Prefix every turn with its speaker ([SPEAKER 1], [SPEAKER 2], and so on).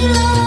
[SPEAKER 1] belong